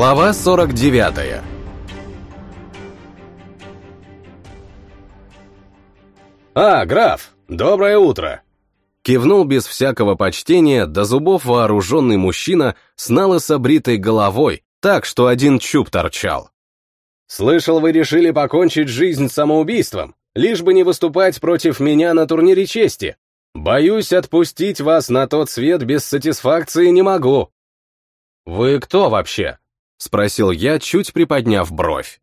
Глава 49 «А, граф, доброе утро!» Кивнул без всякого почтения до зубов вооруженный мужчина с налысо бритой головой, так, что один чуб торчал. «Слышал, вы решили покончить жизнь самоубийством, лишь бы не выступать против меня на турнире чести. Боюсь, отпустить вас на тот свет без сатисфакции не могу». «Вы кто вообще?» — спросил я, чуть приподняв бровь.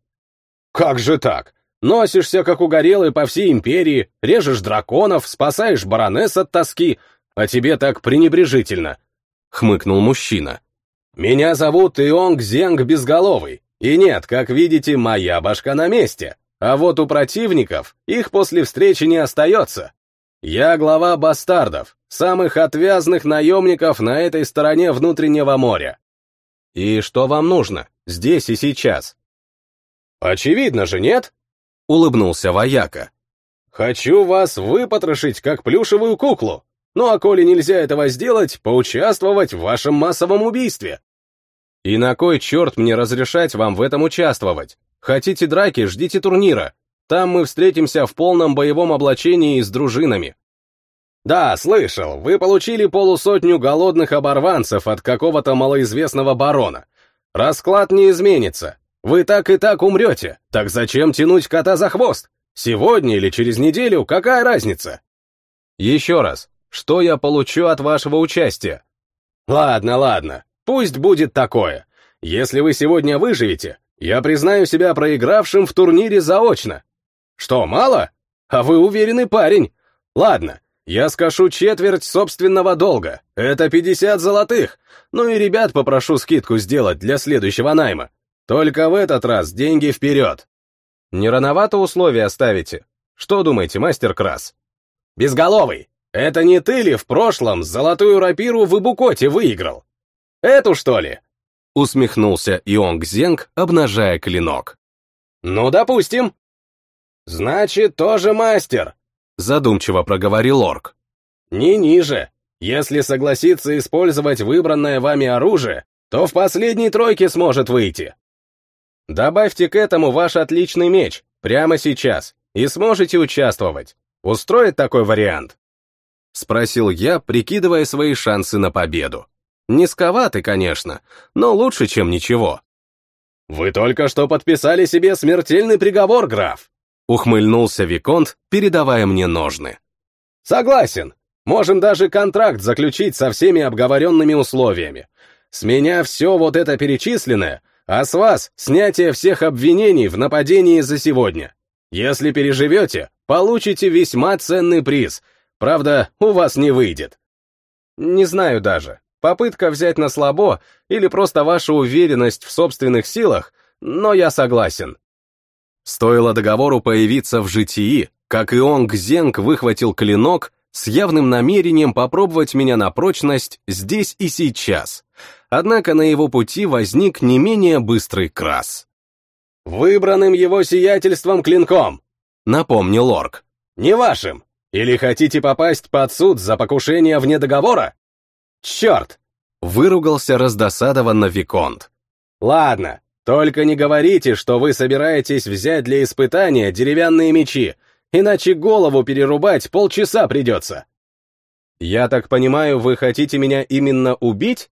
«Как же так? Носишься, как угорелый по всей империи, режешь драконов, спасаешь баронесс от тоски, а тебе так пренебрежительно», — хмыкнул мужчина. «Меня зовут Ионг Зенг Безголовый, и нет, как видите, моя башка на месте, а вот у противников их после встречи не остается. Я глава бастардов, самых отвязных наемников на этой стороне внутреннего моря. И что вам нужно, здесь и сейчас? Очевидно же, нет? Улыбнулся вояка. Хочу вас выпотрошить, как плюшевую куклу. Ну а коли нельзя этого сделать, поучаствовать в вашем массовом убийстве. И на кой черт мне разрешать вам в этом участвовать? Хотите драки, ждите турнира. Там мы встретимся в полном боевом облачении с дружинами. Да, слышал, вы получили полусотню голодных оборванцев от какого-то малоизвестного барона. Расклад не изменится. Вы так и так умрете. Так зачем тянуть кота за хвост? Сегодня или через неделю, какая разница? Еще раз, что я получу от вашего участия? Ладно, ладно, пусть будет такое. Если вы сегодня выживете, я признаю себя проигравшим в турнире заочно. Что, мало? А вы уверенный парень. Ладно, я скажу четверть собственного долга. Это 50 золотых. Ну и ребят попрошу скидку сделать для следующего найма. Только в этот раз деньги вперед. Не рановато условия ставите? Что думаете, мастер Крас? Безголовый, это не ты ли в прошлом золотую рапиру в Ибукоте выиграл? Эту, что ли? Усмехнулся Ионг Зенг, обнажая клинок. Ну, допустим. Значит, тоже мастер, задумчиво проговорил орк. Не ниже. Если согласится использовать выбранное вами оружие, то в последней тройке сможет выйти. Добавьте к этому ваш отличный меч, прямо сейчас, и сможете участвовать. Устроит такой вариант? Спросил я, прикидывая свои шансы на победу. Низковаты, конечно, но лучше, чем ничего. «Вы только что подписали себе смертельный приговор, граф!» Ухмыльнулся Виконт, передавая мне ножны. «Согласен. Можем даже контракт заключить со всеми обговоренными условиями. С меня все вот это перечисленное, а с вас снятие всех обвинений в нападении за сегодня. Если переживете, получите весьма ценный приз. Правда, у вас не выйдет. Не знаю даже. Попытка взять на слабо или просто ваша уверенность в собственных силах, но я согласен. Стоило договору появиться в житии, как Ионг Зенг выхватил клинок с явным намерением попробовать меня на прочность здесь и сейчас однако на его пути возник не менее быстрый крас. «Выбранным его сиятельством клинком», — напомнил орк. «Не вашим. Или хотите попасть под суд за покушение вне договора? Черт!» — выругался раздосадованно Виконт. «Ладно, только не говорите, что вы собираетесь взять для испытания деревянные мечи, иначе голову перерубать полчаса придется». «Я так понимаю, вы хотите меня именно убить?»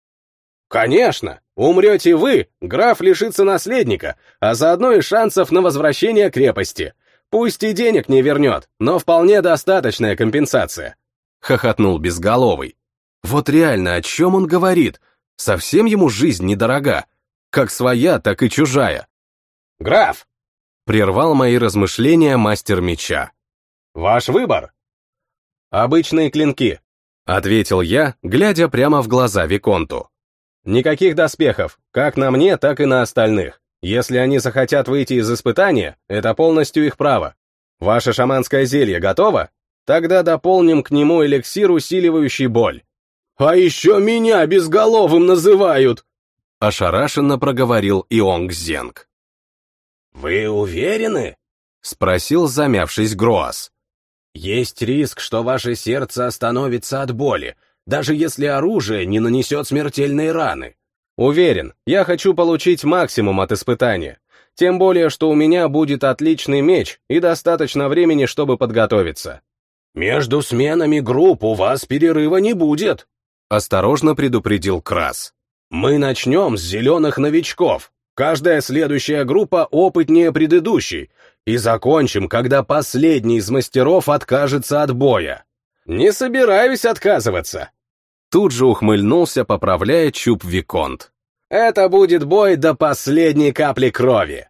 Конечно, умрете вы, граф лишится наследника, а заодно и шансов на возвращение крепости. Пусть и денег не вернет, но вполне достаточная компенсация. Хохотнул Безголовый. Вот реально, о чем он говорит? Совсем ему жизнь недорога. Как своя, так и чужая. Граф! Прервал мои размышления мастер меча. Ваш выбор. Обычные клинки, ответил я, глядя прямо в глаза Виконту. Никаких доспехов, как на мне, так и на остальных. Если они захотят выйти из испытания, это полностью их право. Ваше шаманское зелье готово? Тогда дополним к нему эликсир, усиливающий боль. «А еще меня безголовым называют!» Ошарашенно проговорил Ионг Зенг. «Вы уверены?» — спросил, замявшись Гроас. «Есть риск, что ваше сердце остановится от боли, даже если оружие не нанесет смертельной раны. Уверен, я хочу получить максимум от испытания. Тем более, что у меня будет отличный меч и достаточно времени, чтобы подготовиться. «Между сменами групп у вас перерыва не будет», — осторожно предупредил Крас. «Мы начнем с зеленых новичков. Каждая следующая группа опытнее предыдущей. И закончим, когда последний из мастеров откажется от боя». «Не собираюсь отказываться», Тут же ухмыльнулся, поправляя чуб Виконт. «Это будет бой до последней капли крови!»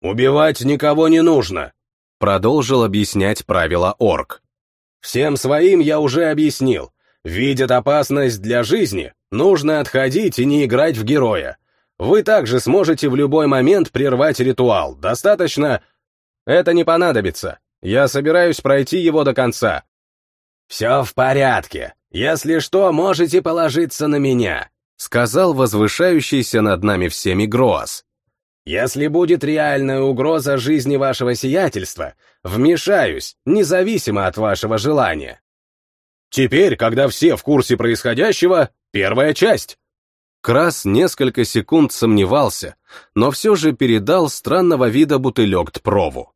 «Убивать никого не нужно», — продолжил объяснять правила орк. «Всем своим я уже объяснил. Видят опасность для жизни, нужно отходить и не играть в героя. Вы также сможете в любой момент прервать ритуал, достаточно...» «Это не понадобится. Я собираюсь пройти его до конца». «Все в порядке. «Если что, можете положиться на меня», — сказал возвышающийся над нами всеми Гроас. «Если будет реальная угроза жизни вашего сиятельства, вмешаюсь, независимо от вашего желания». Теперь, когда все в курсе происходящего, первая часть. Крас несколько секунд сомневался, но все же передал странного вида бутылек Тпрову.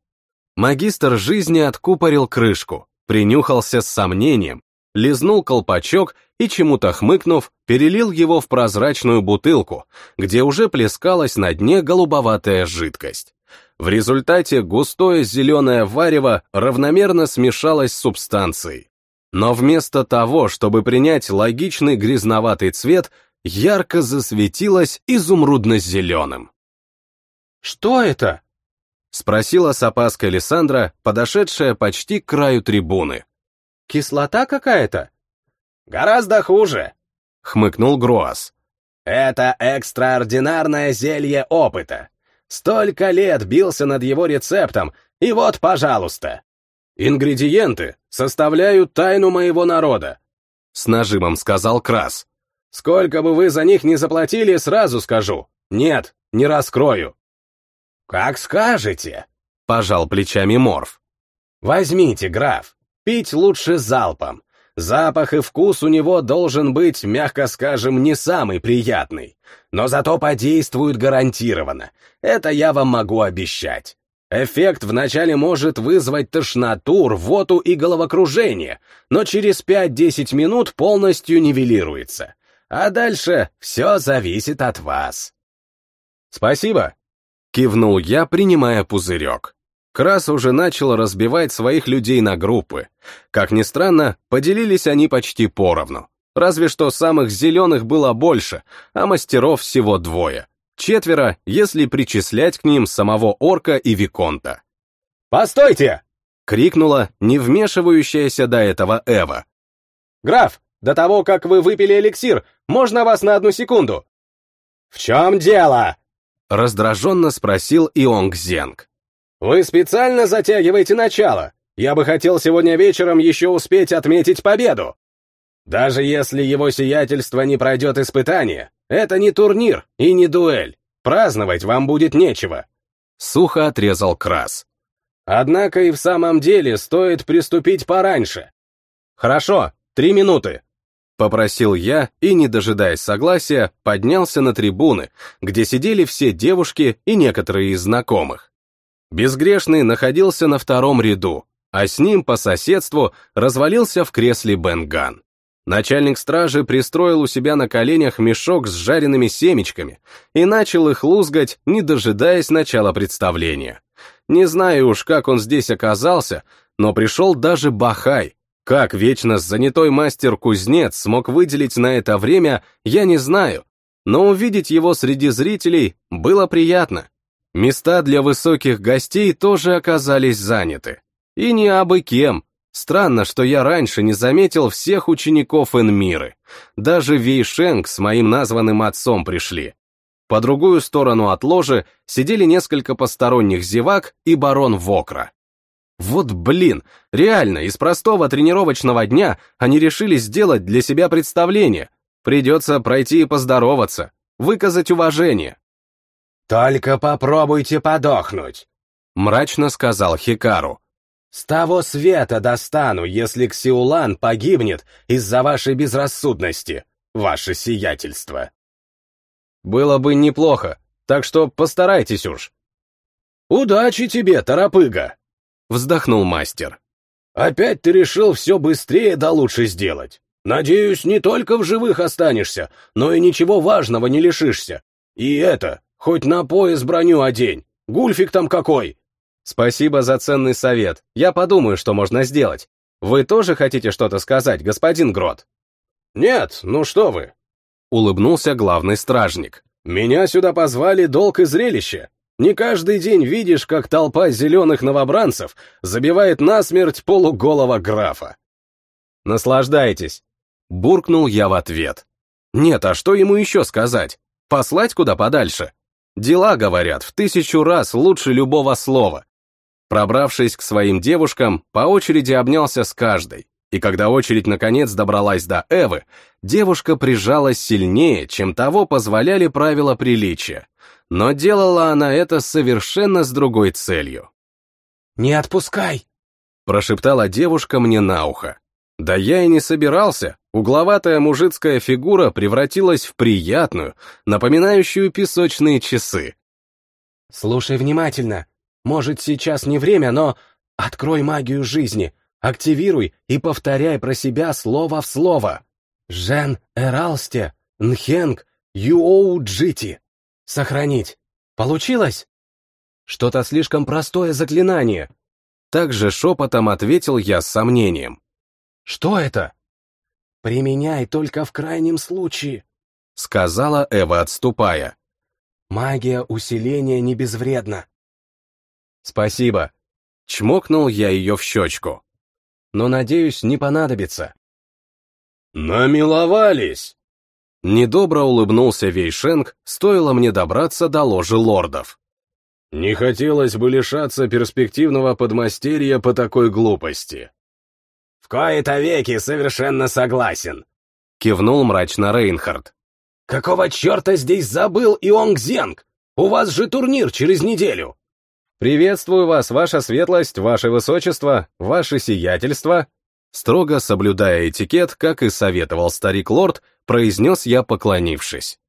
Магистр жизни откупорил крышку, принюхался с сомнением лизнул колпачок и, чему-то хмыкнув, перелил его в прозрачную бутылку, где уже плескалась на дне голубоватая жидкость. В результате густое зеленое варево равномерно смешалось с субстанцией. Но вместо того, чтобы принять логичный грязноватый цвет, ярко засветилось изумрудно-зеленым. «Что это?» — спросила с опаской Лиссандра, подошедшая почти к краю трибуны. Кислота какая-то? Гораздо хуже, хмыкнул Гроас. Это экстраординарное зелье опыта. Столько лет бился над его рецептом, и вот, пожалуйста. Ингредиенты составляют тайну моего народа, с нажимом сказал Крас. Сколько бы вы за них не заплатили, сразу скажу. Нет, не раскрою. Как скажете, пожал плечами Морф. Возьмите, граф, Пить лучше залпом. Запах и вкус у него должен быть, мягко скажем, не самый приятный. Но зато подействует гарантированно. Это я вам могу обещать. Эффект вначале может вызвать тошноту, рвоту и головокружение, но через 5-10 минут полностью нивелируется. А дальше все зависит от вас. «Спасибо», — кивнул я, принимая пузырек. Крас уже начал разбивать своих людей на группы. Как ни странно, поделились они почти поровну. Разве что самых зеленых было больше, а мастеров всего двое. Четверо, если причислять к ним самого орка и виконта. «Постойте!» — крикнула не вмешивающаяся до этого Эва. «Граф, до того, как вы выпили эликсир, можно вас на одну секунду?» «В чем дело?» — раздраженно спросил Ионг Зенг. «Вы специально затягиваете начало. Я бы хотел сегодня вечером еще успеть отметить победу. Даже если его сиятельство не пройдет испытание, это не турнир и не дуэль. Праздновать вам будет нечего». Сухо отрезал Крас. «Однако и в самом деле стоит приступить пораньше». «Хорошо, три минуты», — попросил я и, не дожидаясь согласия, поднялся на трибуны, где сидели все девушки и некоторые из знакомых. Безгрешный находился на втором ряду, а с ним по соседству развалился в кресле Бенган. Начальник стражи пристроил у себя на коленях мешок с жареными семечками и начал их лузгать, не дожидаясь начала представления. Не знаю уж, как он здесь оказался, но пришел даже Бахай. Как вечно занятой мастер-кузнец смог выделить на это время, я не знаю, но увидеть его среди зрителей было приятно. Места для высоких гостей тоже оказались заняты. И не абы кем. Странно, что я раньше не заметил всех учеников Энмиры. Даже Вейшенг с моим названным отцом пришли. По другую сторону от ложи сидели несколько посторонних зевак и барон Вокра. Вот блин, реально, из простого тренировочного дня они решили сделать для себя представление. Придется пройти и поздороваться, выказать уважение. «Только попробуйте подохнуть», — мрачно сказал Хикару. «С того света достану, если Ксиулан погибнет из-за вашей безрассудности, ваше сиятельство». Было бы неплохо, так что постарайтесь уж. Удачи тебе, торопыга! Вздохнул мастер. Опять ты решил все быстрее да лучше сделать. Надеюсь, не только в живых останешься, но и ничего важного не лишишься. И это, хоть на пояс броню одень. Гульфик там какой? Спасибо за ценный совет. Я подумаю, что можно сделать. Вы тоже хотите что-то сказать, господин Грот? Нет, ну что вы. Улыбнулся главный стражник. Меня сюда позвали долг и зрелище. Не каждый день видишь, как толпа зеленых новобранцев забивает насмерть полуголого графа. Наслаждайтесь. Буркнул я в ответ. Нет, а что ему еще сказать? Послать куда подальше? Дела, говорят, в тысячу раз лучше любого слова. Пробравшись к своим девушкам, по очереди обнялся с каждой, и когда очередь наконец добралась до Эвы, девушка прижалась сильнее, чем того позволяли правила приличия. Но делала она это совершенно с другой целью. «Не отпускай!» — прошептала девушка мне на ухо. Да я и не собирался. Угловатая мужицкая фигура превратилась в приятную, напоминающую песочные часы. «Слушай внимательно. Может, сейчас не время, но открой магию жизни, активируй и повторяй про себя слово в слово. Жен Эралсте, Нхенг, Юоу Джити. Сохранить. Получилось?» «Что-то слишком простое заклинание». Также шепотом ответил я с сомнением. Что это? Применяй только в крайнем случае, сказала Эва, отступая. Магия усиления не безвредна. Спасибо. Чмокнул я ее в щечку. Но, надеюсь, не понадобится. Намиловались! Недобро улыбнулся Вейшенг, стоило мне добраться до ложи лордов. Не хотелось бы лишаться перспективного подмастерья по такой глупости кои-то веки совершенно согласен», — кивнул мрачно Рейнхард. «Какого черта здесь забыл Ионг Зенг? У вас же турнир через неделю». «Приветствую вас, ваша светлость, ваше высочество, ваше сиятельство», строго соблюдая этикет, как и советовал старик-лорд, произнес я, поклонившись.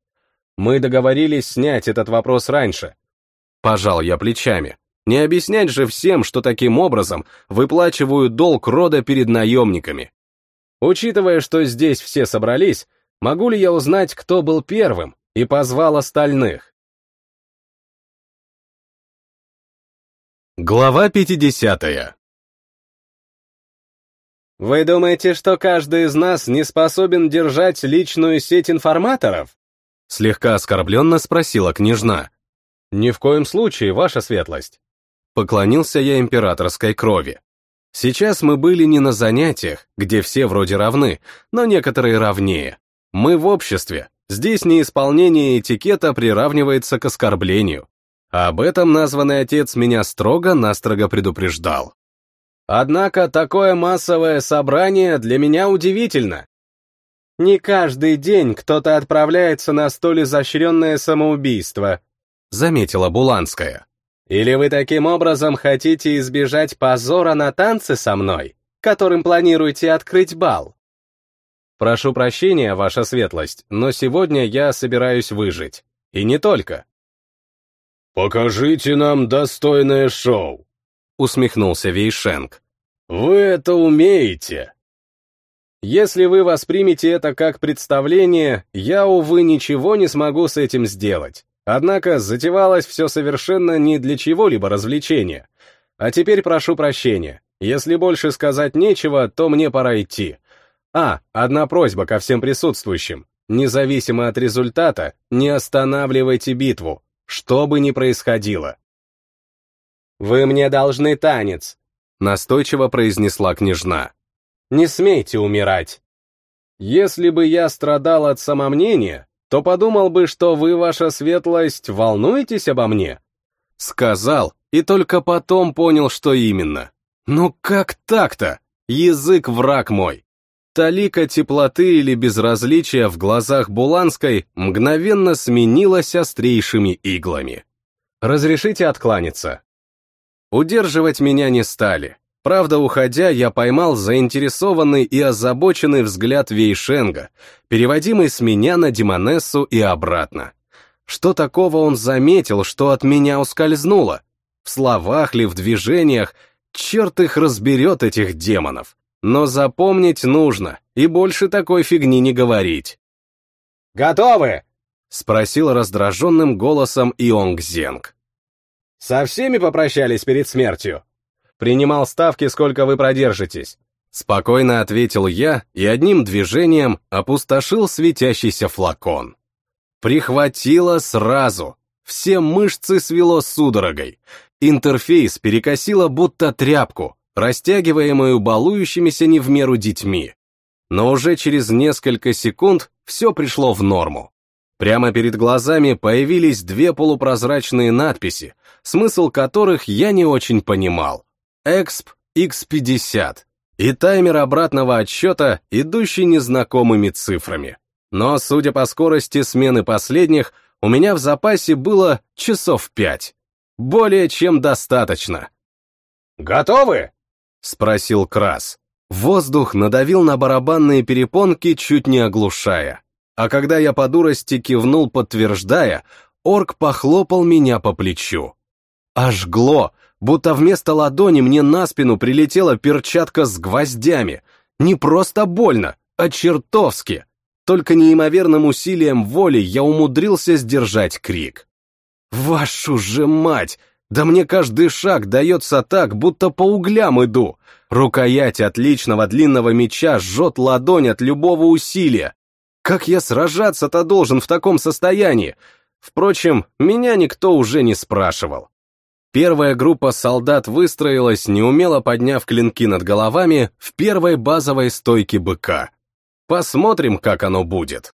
«Мы договорились снять этот вопрос раньше». Пожал я плечами. Не объяснять же всем, что таким образом выплачивают долг рода перед наемниками. Учитывая, что здесь все собрались, могу ли я узнать, кто был первым, и позвал остальных? Глава 50 Вы думаете, что каждый из нас не способен держать личную сеть информаторов? Слегка оскорбленно спросила княжна. Ни в коем случае, ваша светлость. Поклонился я императорской крови. Сейчас мы были не на занятиях, где все вроде равны, но некоторые равнее. Мы в обществе, здесь неисполнение этикета приравнивается к оскорблению. Об этом названный отец меня строго-настрого предупреждал. Однако такое массовое собрание для меня удивительно. Не каждый день кто-то отправляется на столь изощренное самоубийство, заметила Буланская. Или вы таким образом хотите избежать позора на танцы со мной, которым планируете открыть бал? Прошу прощения, ваша светлость, но сегодня я собираюсь выжить. И не только. «Покажите нам достойное шоу», — усмехнулся Вейшенг. «Вы это умеете». Если вы воспримете это как представление, я, увы, ничего не смогу с этим сделать. Однако затевалось все совершенно не для чего-либо развлечения. А теперь прошу прощения. Если больше сказать нечего, то мне пора идти. А, одна просьба ко всем присутствующим. Независимо от результата, не останавливайте битву, что бы ни происходило. «Вы мне должны танец», — настойчиво произнесла княжна. «Не смейте умирать». Если бы я страдал от самомнения, то подумал бы, что вы, ваша светлость, волнуетесь обо мне. Сказал, и только потом понял, что именно. Ну как так-то? Язык враг мой. Талика теплоты или безразличия в глазах Буланской мгновенно сменилась острейшими иглами. «Разрешите откланяться?» Удерживать меня не стали. Правда, уходя, я поймал заинтересованный и озабоченный взгляд Вейшенга, переводимый с меня на Демонессу и обратно. Что такого он заметил, что от меня ускользнуло? В словах ли, в движениях, черт их разберет, этих демонов. Но запомнить нужно, и больше такой фигни не говорить. «Готовы?» — спросил раздраженным голосом Ионг Зенг. «Со всеми попрощались перед смертью?» «Принимал ставки, сколько вы продержитесь». Спокойно ответил я и одним движением опустошил светящийся флакон. Прихватило сразу. Все мышцы свело судорогой. Интерфейс перекосило будто тряпку, растягиваемую балующимися не в меру детьми. Но уже через несколько секунд все пришло в норму. Прямо перед глазами появились две полупрозрачные надписи, смысл которых я не очень понимал. Exp X50 и таймер обратного отсчета, идущий незнакомыми цифрами. Но, судя по скорости смены последних, у меня в запасе было часов пять. Более чем достаточно. «Готовы?» — спросил Крас. Воздух надавил на барабанные перепонки, чуть не оглушая. А когда я по дурости кивнул, подтверждая, орк похлопал меня по плечу. Ожгло, будто вместо ладони мне на спину прилетела перчатка с гвоздями. Не просто больно, а чертовски. Только неимоверным усилием воли я умудрился сдержать крик. «Вашу же мать! Да мне каждый шаг дается так, будто по углям иду. Рукоять отличного длинного меча жжет ладонь от любого усилия. Как я сражаться-то должен в таком состоянии? Впрочем, меня никто уже не спрашивал. Первая группа солдат выстроилась, неумело подняв клинки над головами в первой базовой стойке быка. Посмотрим, как оно будет.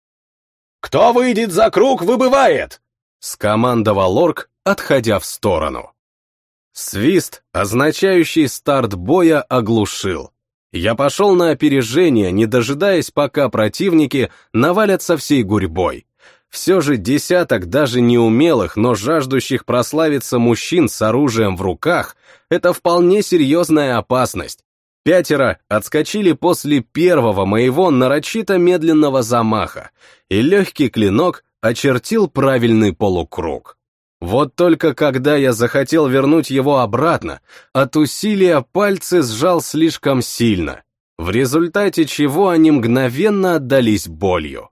«Кто выйдет за круг, выбывает!» — скомандовал орк, отходя в сторону. Свист, означающий старт боя, оглушил. Я пошел на опережение, не дожидаясь, пока противники навалятся всей гурьбой. Все же десяток даже неумелых, но жаждущих прославиться мужчин с оружием в руках — это вполне серьезная опасность. Пятеро отскочили после первого моего нарочито медленного замаха, и легкий клинок очертил правильный полукруг. Вот только когда я захотел вернуть его обратно, от усилия пальцы сжал слишком сильно, в результате чего они мгновенно отдались болью.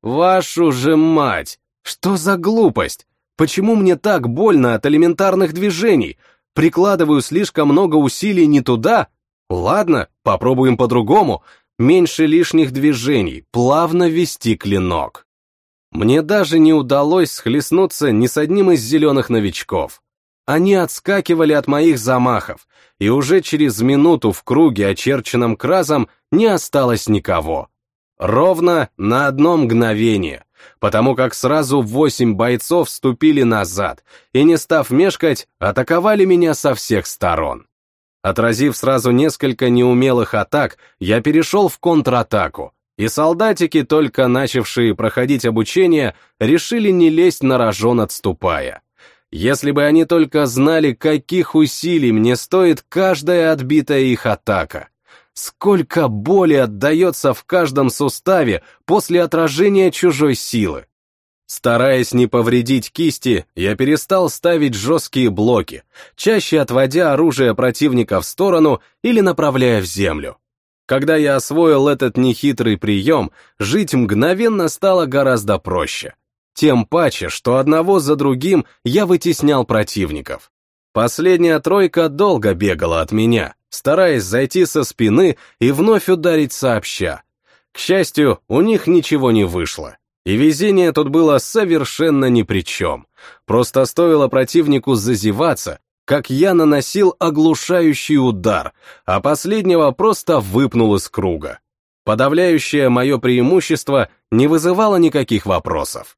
Вашу же мать! Что за глупость? Почему мне так больно от элементарных движений? Прикладываю слишком много усилий не туда? Ладно, попробуем по-другому. Меньше лишних движений, плавно вести клинок. Мне даже не удалось схлестнуться ни с одним из зеленых новичков. Они отскакивали от моих замахов, и уже через минуту в круге, очерченном кразом, не осталось никого. Ровно на одно мгновение, потому как сразу восемь бойцов вступили назад и, не став мешкать, атаковали меня со всех сторон. Отразив сразу несколько неумелых атак, я перешел в контратаку, и солдатики, только начавшие проходить обучение, решили не лезть на рожон, отступая. Если бы они только знали, каких усилий мне стоит каждая отбитая их атака. Сколько боли отдается в каждом суставе после отражения чужой силы. Стараясь не повредить кисти, я перестал ставить жесткие блоки, чаще отводя оружие противника в сторону или направляя в землю. Когда я освоил этот нехитрый прием, жить мгновенно стало гораздо проще. Тем паче, что одного за другим я вытеснял противников. Последняя тройка долго бегала от меня, стараясь зайти со спины и вновь ударить сообща. К счастью, у них ничего не вышло. И везение тут было совершенно ни при чем. Просто стоило противнику зазеваться, как я наносил оглушающий удар, а последнего просто выпнул из круга. Подавляющее мое преимущество не вызывало никаких вопросов.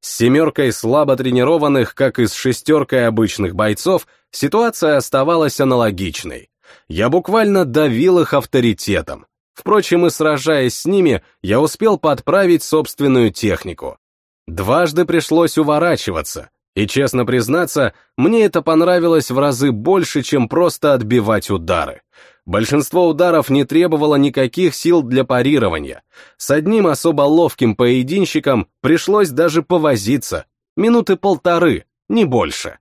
С семеркой слабо тренированных, как и с шестеркой обычных бойцов, ситуация оставалась аналогичной. Я буквально давил их авторитетом. Впрочем, и сражаясь с ними, я успел подправить собственную технику. Дважды пришлось уворачиваться, и, честно признаться, мне это понравилось в разы больше, чем просто отбивать удары. Большинство ударов не требовало никаких сил для парирования. С одним особо ловким поединщиком пришлось даже повозиться. Минуты полторы, не больше.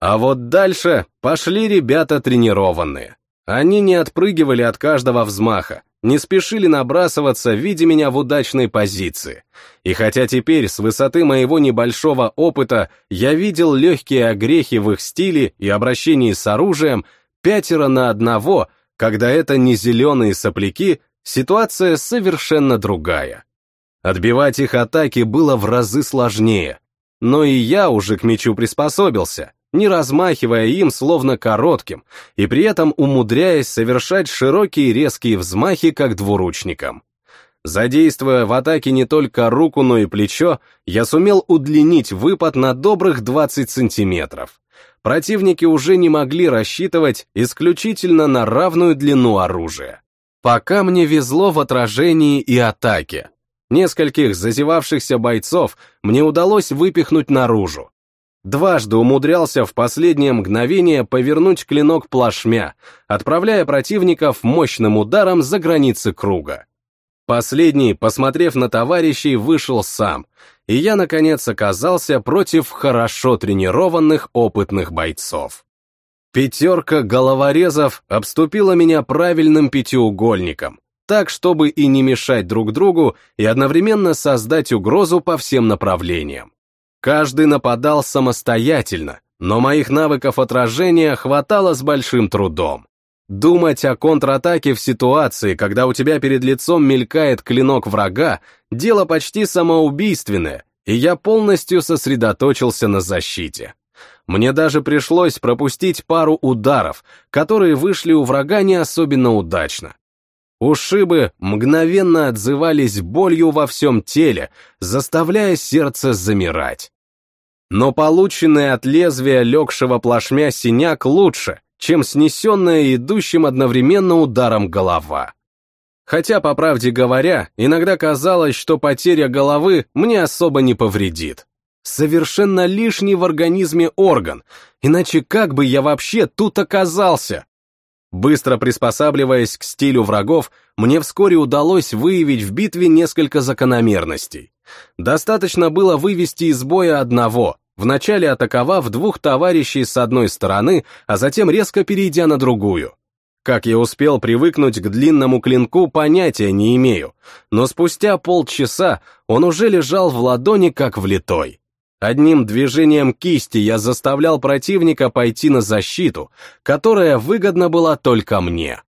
А вот дальше пошли ребята тренированные. Они не отпрыгивали от каждого взмаха, не спешили набрасываться, видя меня в удачной позиции. И хотя теперь с высоты моего небольшого опыта я видел легкие огрехи в их стиле и обращении с оружием, пятеро на одного, когда это не зеленые сопляки, ситуация совершенно другая. Отбивать их атаки было в разы сложнее. Но и я уже к мечу приспособился не размахивая им словно коротким, и при этом умудряясь совершать широкие резкие взмахи, как двуручником. Задействуя в атаке не только руку, но и плечо, я сумел удлинить выпад на добрых 20 сантиметров. Противники уже не могли рассчитывать исключительно на равную длину оружия. Пока мне везло в отражении и атаке. Нескольких зазевавшихся бойцов мне удалось выпихнуть наружу, Дважды умудрялся в последнее мгновение повернуть клинок плашмя, отправляя противников мощным ударом за границы круга. Последний, посмотрев на товарищей, вышел сам, и я, наконец, оказался против хорошо тренированных опытных бойцов. Пятерка головорезов обступила меня правильным пятиугольником, так, чтобы и не мешать друг другу, и одновременно создать угрозу по всем направлениям. Каждый нападал самостоятельно, но моих навыков отражения хватало с большим трудом. Думать о контратаке в ситуации, когда у тебя перед лицом мелькает клинок врага, дело почти самоубийственное, и я полностью сосредоточился на защите. Мне даже пришлось пропустить пару ударов, которые вышли у врага не особенно удачно. Ушибы мгновенно отзывались болью во всем теле, заставляя сердце замирать. Но полученный от лезвия легшего плашмя синяк лучше, чем снесенная идущим одновременно ударом голова. Хотя, по правде говоря, иногда казалось, что потеря головы мне особо не повредит. Совершенно лишний в организме орган, иначе как бы я вообще тут оказался? Быстро приспосабливаясь к стилю врагов, мне вскоре удалось выявить в битве несколько закономерностей. Достаточно было вывести из боя одного, вначале атаковав двух товарищей с одной стороны, а затем резко перейдя на другую. Как я успел привыкнуть к длинному клинку, понятия не имею, но спустя полчаса он уже лежал в ладони как влитой. Одним движением кисти я заставлял противника пойти на защиту, которая выгодна была только мне.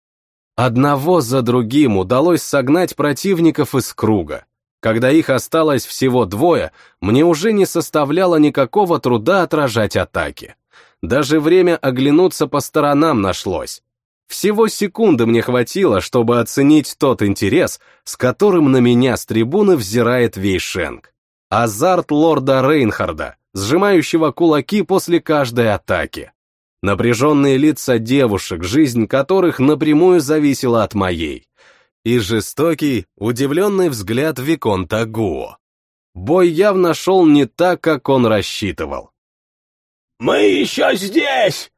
Одного за другим удалось согнать противников из круга. Когда их осталось всего двое, мне уже не составляло никакого труда отражать атаки. Даже время оглянуться по сторонам нашлось. Всего секунды мне хватило, чтобы оценить тот интерес, с которым на меня с трибуны взирает Вейшенг. Азарт лорда Рейнхарда, сжимающего кулаки после каждой атаки. Напряженные лица девушек, жизнь которых напрямую зависела от моей. И жестокий, удивленный взгляд Виконта Гуо. Бой явно шел не так, как он рассчитывал. «Мы еще здесь!»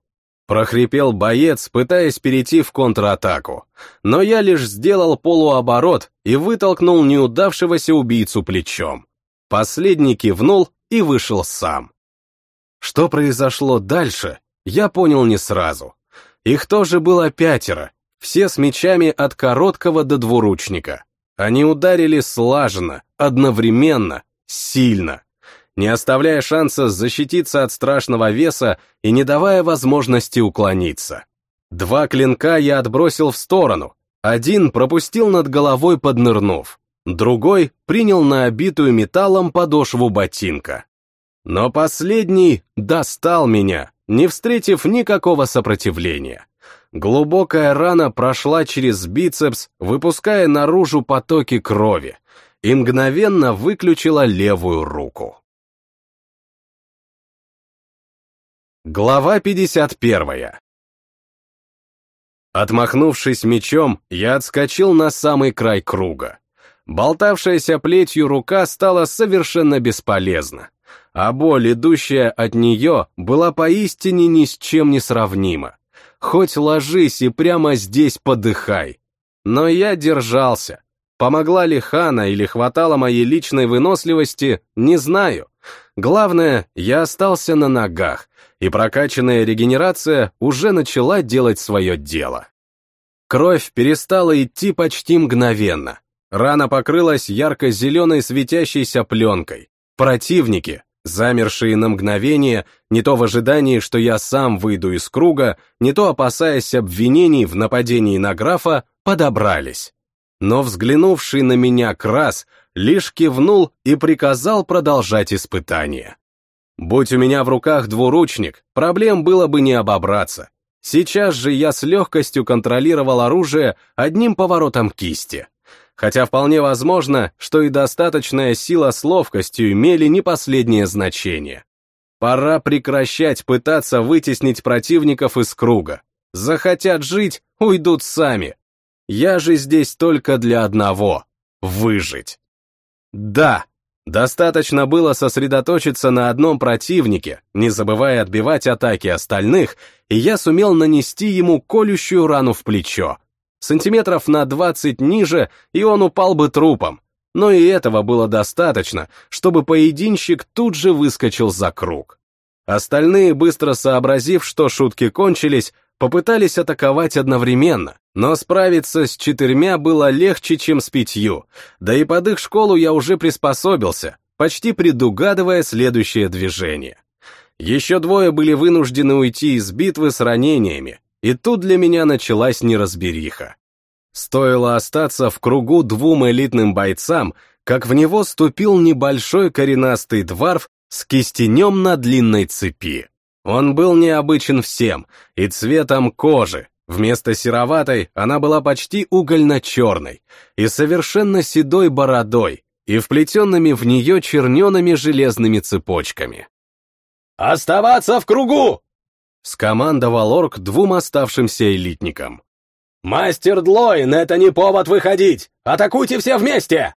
прохрипел боец, пытаясь перейти в контратаку. Но я лишь сделал полуоборот и вытолкнул неудавшегося убийцу плечом. Последний кивнул и вышел сам. Что произошло дальше, я понял не сразу. Их тоже было пятеро, все с мечами от короткого до двуручника. Они ударили слаженно, одновременно, сильно, не оставляя шанса защититься от страшного веса и не давая возможности уклониться. Два клинка я отбросил в сторону, один пропустил над головой, поднырнув другой принял на обитую металлом подошву ботинка. Но последний достал меня, не встретив никакого сопротивления. Глубокая рана прошла через бицепс, выпуская наружу потоки крови, и мгновенно выключила левую руку. Глава 51 Отмахнувшись мечом, я отскочил на самый край круга. Болтавшаяся плетью рука стала совершенно бесполезна, а боль, идущая от нее, была поистине ни с чем не сравнима. Хоть ложись и прямо здесь подыхай. Но я держался. Помогла ли Хана или хватало моей личной выносливости, не знаю. Главное, я остался на ногах, и прокачанная регенерация уже начала делать свое дело. Кровь перестала идти почти мгновенно. Рана покрылась ярко-зеленой светящейся пленкой. Противники, замершие на мгновение, не то в ожидании, что я сам выйду из круга, не то опасаясь обвинений в нападении на графа, подобрались. Но взглянувший на меня Крас лишь кивнул и приказал продолжать испытание. Будь у меня в руках двуручник, проблем было бы не обобраться. Сейчас же я с легкостью контролировал оружие одним поворотом кисти. Хотя вполне возможно, что и достаточная сила с ловкостью имели не последнее значение. Пора прекращать пытаться вытеснить противников из круга. Захотят жить, уйдут сами. Я же здесь только для одного — выжить. Да, достаточно было сосредоточиться на одном противнике, не забывая отбивать атаки остальных, и я сумел нанести ему колющую рану в плечо. Сантиметров на 20 ниже, и он упал бы трупом. Но и этого было достаточно, чтобы поединщик тут же выскочил за круг. Остальные, быстро сообразив, что шутки кончились, попытались атаковать одновременно, но справиться с четырьмя было легче, чем с пятью, да и под их школу я уже приспособился, почти предугадывая следующее движение. Еще двое были вынуждены уйти из битвы с ранениями, и тут для меня началась неразбериха. Стоило остаться в кругу двум элитным бойцам, как в него ступил небольшой коренастый дворф с кистенем на длинной цепи. Он был необычен всем, и цветом кожи, Вместо сероватой она была почти угольно-черной и совершенно седой бородой и вплетенными в нее чернеными железными цепочками. «Оставаться в кругу!» — скомандовал орк двум оставшимся элитникам. «Мастер Длоин, это не повод выходить! Атакуйте все вместе!»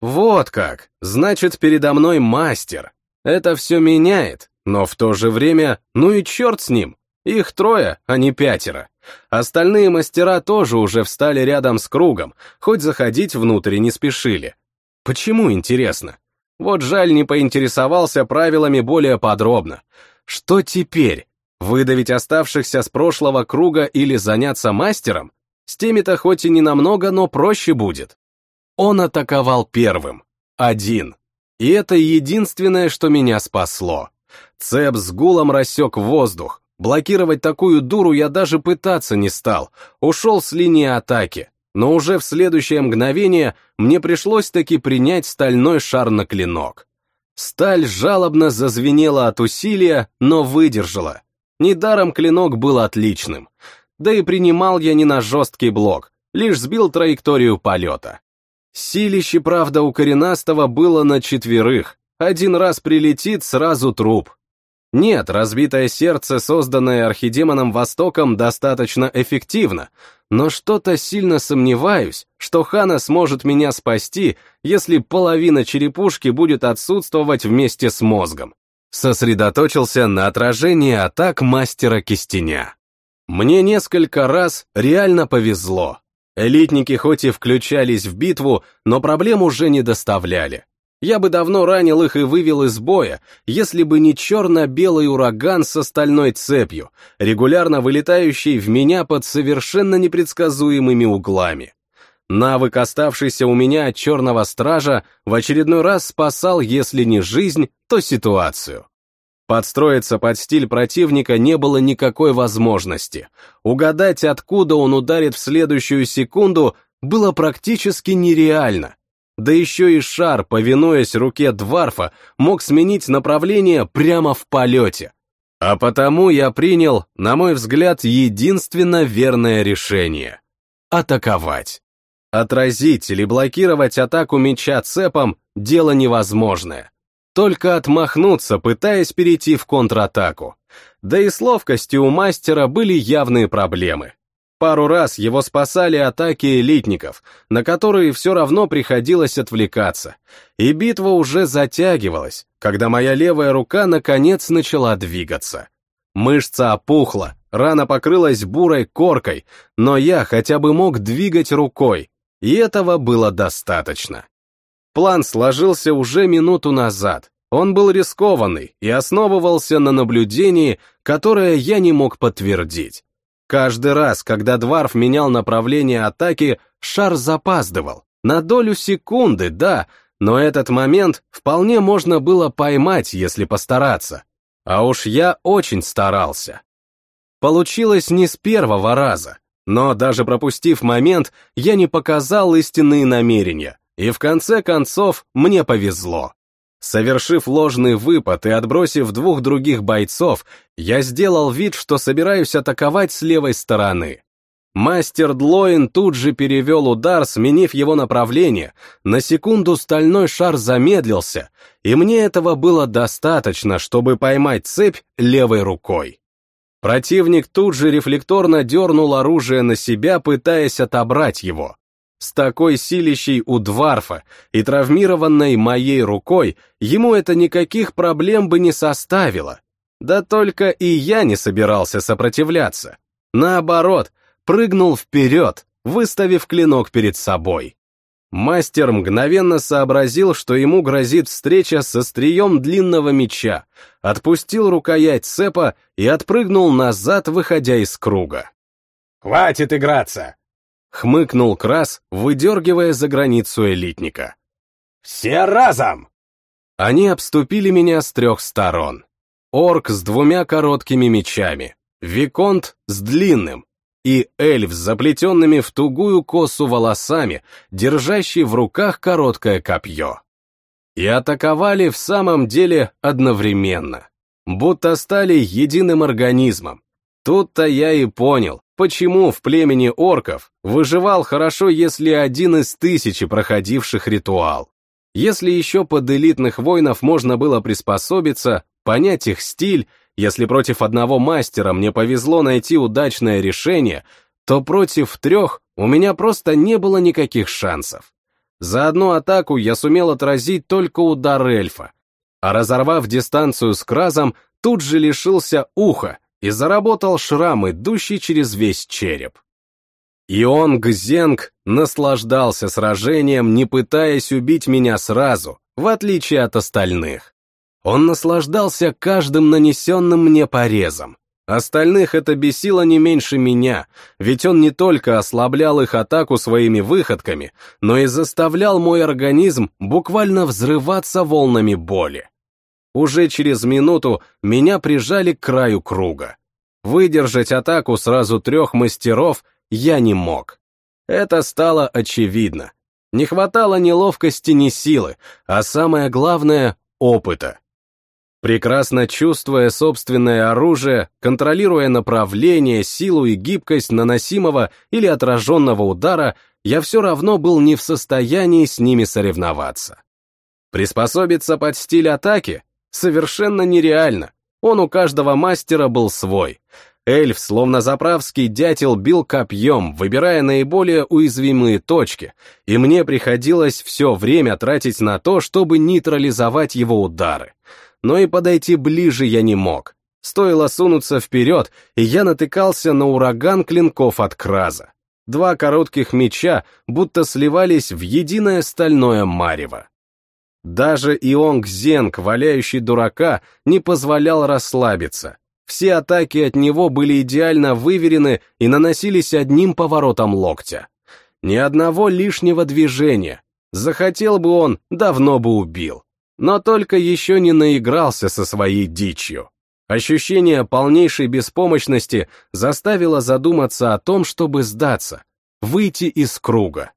Вот как! Значит, передо мной мастер. Это все меняет, но в то же время, ну и черт с ним. Их трое, а не пятеро. Остальные мастера тоже уже встали рядом с кругом, хоть заходить внутрь не спешили. Почему, интересно? Вот жаль, не поинтересовался правилами более подробно. Что теперь? Выдавить оставшихся с прошлого круга или заняться мастером? С теми-то хоть и не намного, но проще будет. Он атаковал первым. Один. И это единственное, что меня спасло. Цеп с гулом рассек воздух, Блокировать такую дуру я даже пытаться не стал, ушел с линии атаки, но уже в следующее мгновение мне пришлось таки принять стальной шар на клинок. Сталь жалобно зазвенела от усилия, но выдержала. Недаром клинок был отличным. Да и принимал я не на жесткий блок, лишь сбил траекторию полета. Силище, правда, у коренастого было на четверых. Один раз прилетит, сразу труп, нет, разбитое сердце, созданное архидемоном Востоком, достаточно эффективно, но что-то сильно сомневаюсь, что Хана сможет меня спасти, если половина черепушки будет отсутствовать вместе с мозгом. Сосредоточился на отражении атак мастера кистеня. Мне несколько раз реально повезло. Элитники хоть и включались в битву, но проблем уже не доставляли. Я бы давно ранил их и вывел из боя, если бы не черно-белый ураган с стальной цепью, регулярно вылетающий в меня под совершенно непредсказуемыми углами. Навык, оставшийся у меня от черного стража, в очередной раз спасал, если не жизнь, то ситуацию. Подстроиться под стиль противника не было никакой возможности. Угадать, откуда он ударит в следующую секунду, было практически нереально. Да еще и шар, повинуясь руке Дварфа, мог сменить направление прямо в полете. А потому я принял, на мой взгляд, единственно верное решение — атаковать. Отразить или блокировать атаку меча цепом — дело невозможное. Только отмахнуться, пытаясь перейти в контратаку. Да и с ловкостью у мастера были явные проблемы. Пару раз его спасали атаки элитников, на которые все равно приходилось отвлекаться, и битва уже затягивалась, когда моя левая рука наконец начала двигаться. Мышца опухла, рана покрылась бурой коркой, но я хотя бы мог двигать рукой, и этого было достаточно. План сложился уже минуту назад, Он был рискованный и основывался на наблюдении, которое я не мог подтвердить. Каждый раз, когда Дварф менял направление атаки, шар запаздывал. На долю секунды, да, но этот момент вполне можно было поймать, если постараться. А уж я очень старался. Получилось не с первого раза, но даже пропустив момент, я не показал истинные намерения, и в конце концов мне повезло. Совершив ложный выпад и отбросив двух других бойцов, я сделал вид, что собираюсь атаковать с левой стороны. Мастер Длоин тут же перевел удар, сменив его направление. На секунду стальной шар замедлился, и мне этого было достаточно, чтобы поймать цепь левой рукой. Противник тут же рефлекторно дернул оружие на себя, пытаясь отобрать его. С такой силищей у Дварфа и травмированной моей рукой ему это никаких проблем бы не составило. Да только и я не собирался сопротивляться. Наоборот, прыгнул вперед, выставив клинок перед собой. Мастер мгновенно сообразил, что ему грозит встреча со стрием длинного меча, отпустил рукоять цепа и отпрыгнул назад, выходя из круга. «Хватит играться!» — хмыкнул Крас, выдергивая за границу элитника. «Все разом!» Они обступили меня с трех сторон. Орк с двумя короткими мечами, Виконт с длинным, и эльф с заплетенными в тугую косу волосами, держащий в руках короткое копье. И атаковали в самом деле одновременно, будто стали единым организмом. Тут-то я и понял, почему в племени орков выживал хорошо, если один из тысячи проходивших ритуал. Если еще под элитных воинов можно было приспособиться, понять их стиль если против одного мастера мне повезло найти удачное решение, то против трех у меня просто не было никаких шансов. За одну атаку я сумел отразить только удар эльфа, а разорвав дистанцию с Кразом, тут же лишился уха и заработал шрам, идущий через весь череп. Ионг Зенг наслаждался сражением, не пытаясь убить меня сразу, в отличие от остальных. Он наслаждался каждым нанесенным мне порезом. Остальных это бесило не меньше меня, ведь он не только ослаблял их атаку своими выходками, но и заставлял мой организм буквально взрываться волнами боли. Уже через минуту меня прижали к краю круга. Выдержать атаку сразу трех мастеров я не мог. Это стало очевидно. Не хватало ни ловкости, ни силы, а самое главное — опыта. Прекрасно чувствуя собственное оружие, контролируя направление, силу и гибкость наносимого или отраженного удара, я все равно был не в состоянии с ними соревноваться. Приспособиться под стиль атаки совершенно нереально, он у каждого мастера был свой. Эльф, словно заправский дятел, бил копьем, выбирая наиболее уязвимые точки, и мне приходилось все время тратить на то, чтобы нейтрализовать его удары но и подойти ближе я не мог. Стоило сунуться вперед, и я натыкался на ураган клинков от Краза. Два коротких меча будто сливались в единое стальное марево. Даже Ионг Зенг, валяющий дурака, не позволял расслабиться. Все атаки от него были идеально выверены и наносились одним поворотом локтя. Ни одного лишнего движения. Захотел бы он, давно бы убил но только еще не наигрался со своей дичью. Ощущение полнейшей беспомощности заставило задуматься о том, чтобы сдаться, выйти из круга.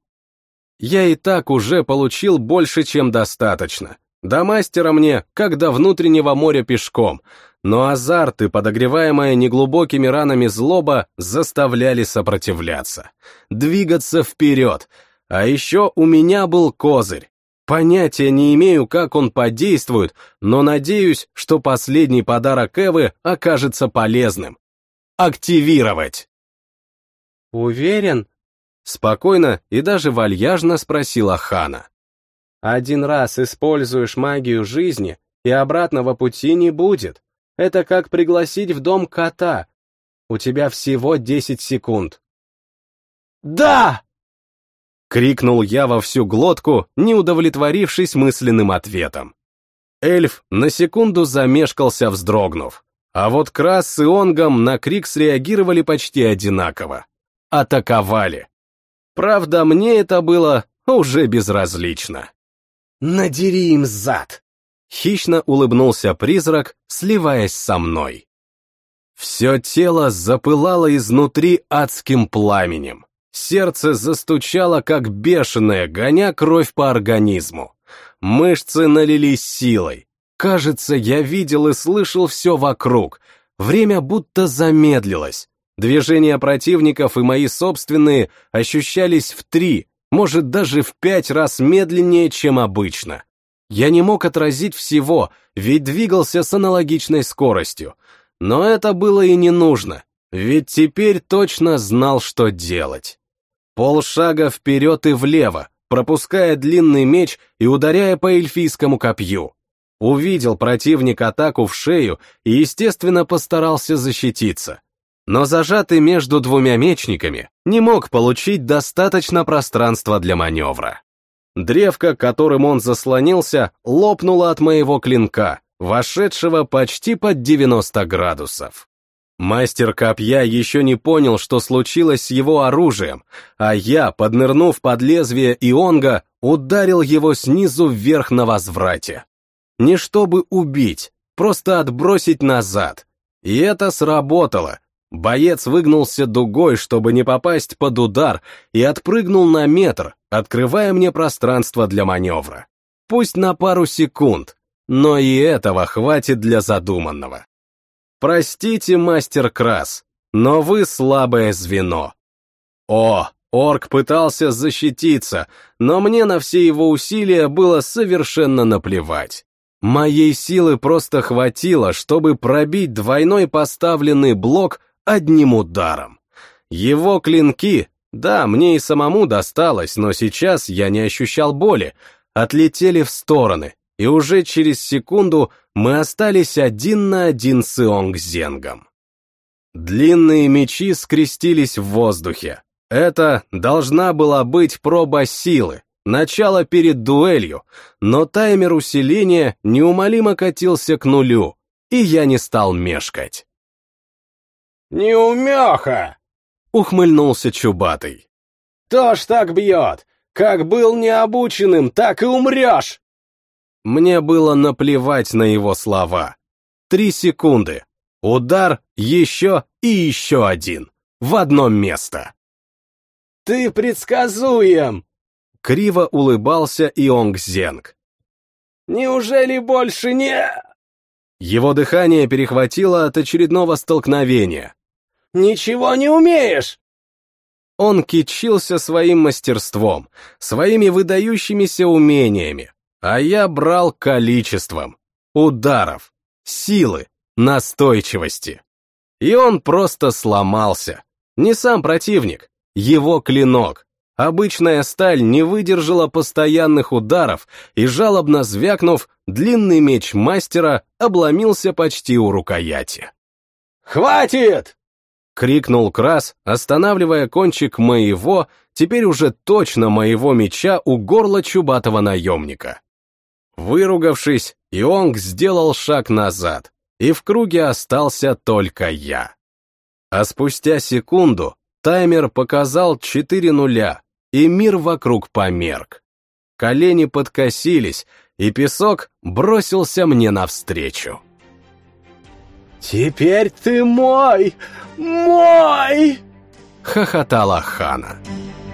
Я и так уже получил больше, чем достаточно. До мастера мне, как до внутреннего моря пешком, но азарт и подогреваемая неглубокими ранами злоба заставляли сопротивляться, двигаться вперед, а еще у меня был козырь, Понятия не имею, как он подействует, но надеюсь, что последний подарок Эвы окажется полезным. Активировать! Уверен? Спокойно и даже вальяжно спросила Хана. Один раз используешь магию жизни, и обратного пути не будет. Это как пригласить в дом кота. У тебя всего 10 секунд. «Да!» Крикнул я во всю глотку, не удовлетворившись мысленным ответом. Эльф на секунду замешкался, вздрогнув. А вот Крас с Ионгом на крик среагировали почти одинаково. Атаковали. Правда, мне это было уже безразлично. «Надери им зад!» Хищно улыбнулся призрак, сливаясь со мной. Все тело запылало изнутри адским пламенем. Сердце застучало, как бешеное, гоня кровь по организму. Мышцы налились силой. Кажется, я видел и слышал все вокруг. Время будто замедлилось. Движения противников и мои собственные ощущались в три, может даже в пять раз медленнее, чем обычно. Я не мог отразить всего, ведь двигался с аналогичной скоростью. Но это было и не нужно, ведь теперь точно знал, что делать. Полшага вперед и влево, пропуская длинный меч и ударяя по эльфийскому копью. Увидел противник атаку в шею и, естественно, постарался защититься. Но зажатый между двумя мечниками не мог получить достаточно пространства для маневра. Древко, которым он заслонился, лопнуло от моего клинка, вошедшего почти под 90 градусов. Мастер копья еще не понял, что случилось с его оружием, а я, поднырнув под лезвие Ионга, ударил его снизу вверх на возврате. Не чтобы убить, просто отбросить назад. И это сработало. Боец выгнулся дугой, чтобы не попасть под удар, и отпрыгнул на метр, открывая мне пространство для маневра. Пусть на пару секунд, но и этого хватит для задуманного. Простите, мастер Крас, но вы слабое звено. О, орк пытался защититься, но мне на все его усилия было совершенно наплевать. Моей силы просто хватило, чтобы пробить двойной поставленный блок одним ударом. Его клинки, да, мне и самому досталось, но сейчас я не ощущал боли, отлетели в стороны, и уже через секунду мы остались один на один с Ионг-Зенгом. Длинные мечи скрестились в воздухе. Это должна была быть проба силы, начало перед дуэлью, но таймер усиления неумолимо катился к нулю, и я не стал мешкать. «Неумеха!» — ухмыльнулся Чубатый. «Кто ж так бьет? Как был необученным, так и умрешь!» Мне было наплевать на его слова. Три секунды. Удар, еще и еще один. В одно место. «Ты предсказуем!» Криво улыбался Ионг Зенг. «Неужели больше не...» Его дыхание перехватило от очередного столкновения. «Ничего не умеешь!» Он кичился своим мастерством, своими выдающимися умениями, а я брал количеством, ударов, силы, настойчивости. И он просто сломался. Не сам противник, его клинок. Обычная сталь не выдержала постоянных ударов, и, жалобно звякнув, длинный меч мастера обломился почти у рукояти. «Хватит!» — крикнул Крас, останавливая кончик моего, теперь уже точно моего меча у горла чубатого наемника. Выругавшись, Ионг сделал шаг назад, и в круге остался только я. А спустя секунду таймер показал четыре нуля, и мир вокруг померк. Колени подкосились, и песок бросился мне навстречу. «Теперь ты мой! Мой!» — хохотала Хана. «Хана».